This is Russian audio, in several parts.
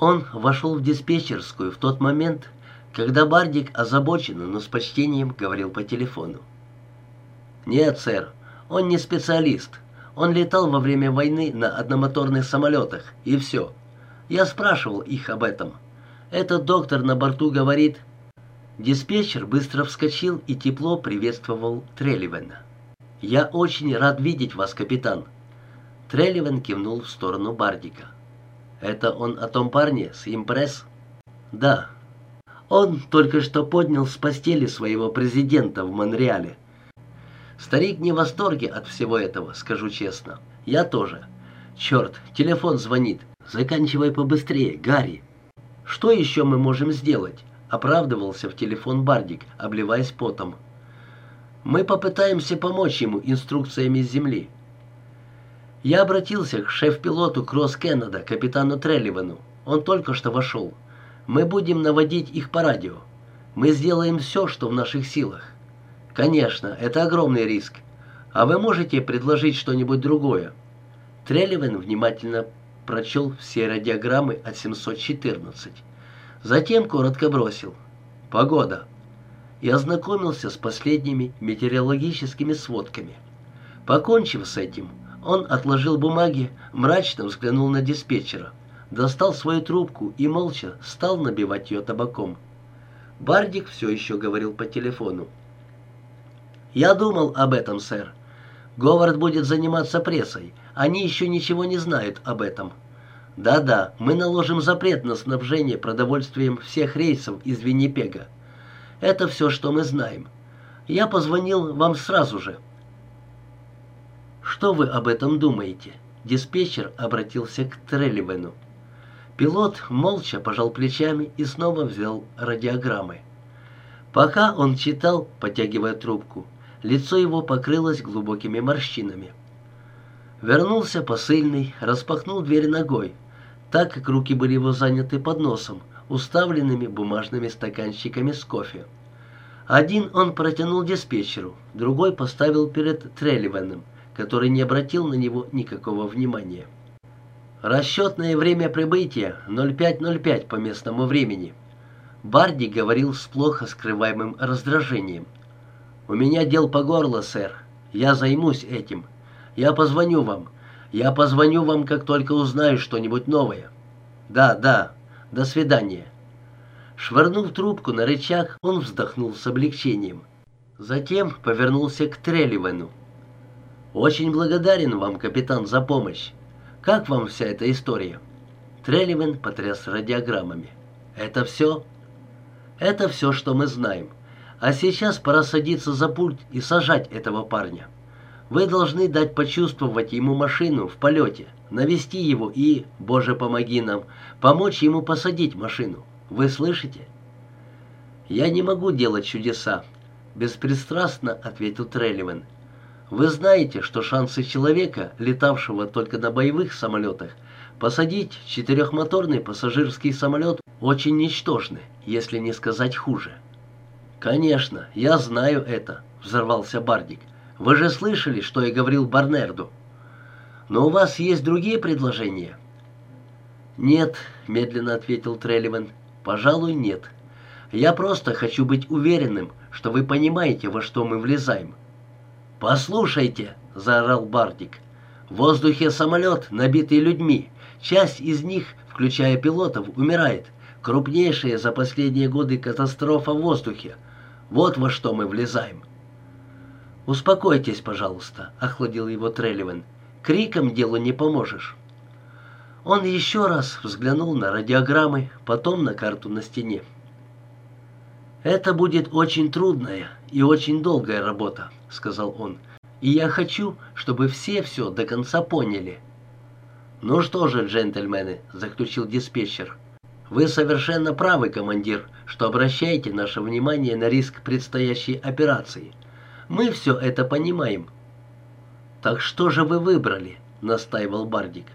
Он вошел в диспетчерскую в тот момент, когда Бардик озабоченно, но с почтением говорил по телефону. «Нет, сэр, он не специалист. Он летал во время войны на одномоторных самолетах, и все. Я спрашивал их об этом. Этот доктор на борту говорит...» Диспетчер быстро вскочил и тепло приветствовал Трелливена. «Я очень рад видеть вас, капитан». Трелливен кивнул в сторону Бардика. «Это он о том парне с импресс?» «Да. Он только что поднял с постели своего президента в Монреале. Старик не в восторге от всего этого, скажу честно. Я тоже. Черт, телефон звонит. Заканчивай побыстрее, Гарри». «Что еще мы можем сделать?» Оправдывался в телефон Бардик, обливаясь потом. «Мы попытаемся помочь ему инструкциями с земли». Я обратился к шеф-пилоту Кросс Кеннеда, капитану Трелливану. Он только что вошел. Мы будем наводить их по радио. Мы сделаем все, что в наших силах. Конечно, это огромный риск. А вы можете предложить что-нибудь другое? Трелливан внимательно прочел все радиограммы от 714. Затем коротко бросил. Погода. И ознакомился с последними метеорологическими сводками. Покончив с этим, он отложил бумаги, мрачно взглянул на диспетчера, достал свою трубку и молча стал набивать ее табаком. Бардик все еще говорил по телефону. «Я думал об этом, сэр. Говард будет заниматься прессой. Они еще ничего не знают об этом. Да-да, мы наложим запрет на снабжение продовольствием всех рейсов из Виннипега. Это все, что мы знаем. Я позвонил вам сразу же». «Что вы об этом думаете?» Диспетчер обратился к Трелливену. Пилот молча пожал плечами и снова взял радиограммы. Пока он читал, потягивая трубку, лицо его покрылось глубокими морщинами. Вернулся посыльный, распахнул дверь ногой, так как руки были его заняты под носом, уставленными бумажными стаканчиками с кофе. Один он протянул диспетчеру, другой поставил перед Трелливеном, который не обратил на него никакого внимания. «Расчетное время прибытия 05.05 по местному времени». Барди говорил с плохо скрываемым раздражением. «У меня дел по горло, сэр. Я займусь этим. Я позвоню вам. Я позвоню вам, как только узнаю что-нибудь новое. Да, да. До свидания». Швырнув трубку на рычаг, он вздохнул с облегчением. Затем повернулся к Трелливену. «Очень благодарен вам, капитан, за помощь. Как вам вся эта история?» Трелливен потряс радиограммами. «Это все?» «Это все, что мы знаем. А сейчас пора садиться за пульт и сажать этого парня. Вы должны дать почувствовать ему машину в полете, навести его и, Боже, помоги нам, помочь ему посадить машину. Вы слышите?» «Я не могу делать чудеса», — беспристрастно ответил Трелливен. Вы знаете, что шансы человека, летавшего только на боевых самолетах, посадить четырехмоторный пассажирский самолет очень ничтожны, если не сказать хуже. «Конечно, я знаю это», — взорвался Бардик. «Вы же слышали, что я говорил Барнерду. Но у вас есть другие предложения?» «Нет», — медленно ответил Трелливан. «Пожалуй, нет. Я просто хочу быть уверенным, что вы понимаете, во что мы влезаем. «Послушайте!» — заорал Бардик. «В воздухе самолет, набитый людьми. Часть из них, включая пилотов, умирает. Крупнейшая за последние годы катастрофа в воздухе. Вот во что мы влезаем». «Успокойтесь, пожалуйста», — охладил его Трелливан. «Криком делу не поможешь». Он еще раз взглянул на радиограммы, потом на карту на стене. «Это будет очень трудная и очень долгая работа», — сказал он. «И я хочу, чтобы все все до конца поняли». «Ну что же, джентльмены», — заключил диспетчер, — «вы совершенно правы, командир, что обращаете наше внимание на риск предстоящей операции. Мы все это понимаем». «Так что же вы выбрали?» — настаивал Бардик.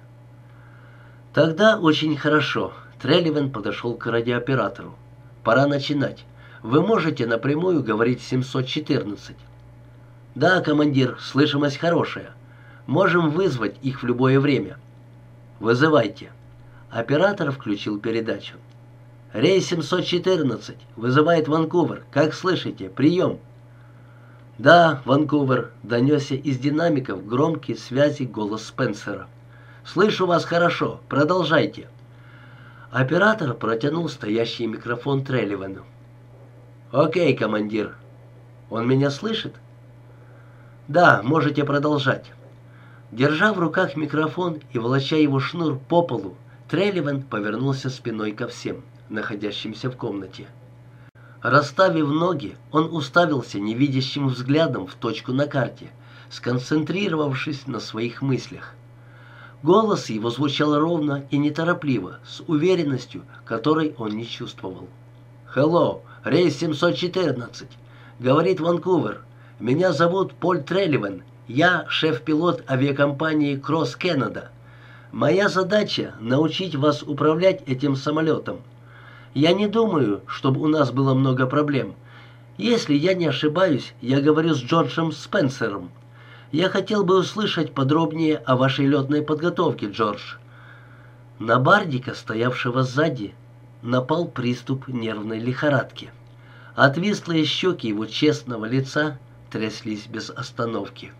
«Тогда очень хорошо». Трелливен подошел к радиооператору. «Пора начинать. Вы можете напрямую говорить 714. Да, командир, слышимость хорошая. Можем вызвать их в любое время. Вызывайте. Оператор включил передачу. «Рейс 714 вызывает Ванкувер. Как слышите? Прием!» «Да, Ванкувер», — донесся из динамиков громкий связи голос Спенсера. «Слышу вас хорошо. Продолжайте». Оператор протянул стоящий микрофон Трелливану. «Окей, командир. Он меня слышит?» «Да, можете продолжать». Держа в руках микрофон и волоча его шнур по полу, Трелливан повернулся спиной ко всем, находящимся в комнате. Расставив ноги, он уставился невидящим взглядом в точку на карте, сконцентрировавшись на своих мыслях. Голос его звучал ровно и неторопливо, с уверенностью, которой он не чувствовал. «Хелло, рейс 714», — говорит Ванкувер. «Меня зовут Поль Трелливан. Я шеф-пилот авиакомпании «Кросс Кеннеда». Моя задача — научить вас управлять этим самолетом. Я не думаю, чтобы у нас было много проблем. Если я не ошибаюсь, я говорю с Джорджем Спенсером. Я хотел бы услышать подробнее о вашей летной подготовке, Джордж». На Бардика, стоявшего сзади, напал приступ нервной лихорадки. Отвислые щеки его честного лица тряслись без остановки.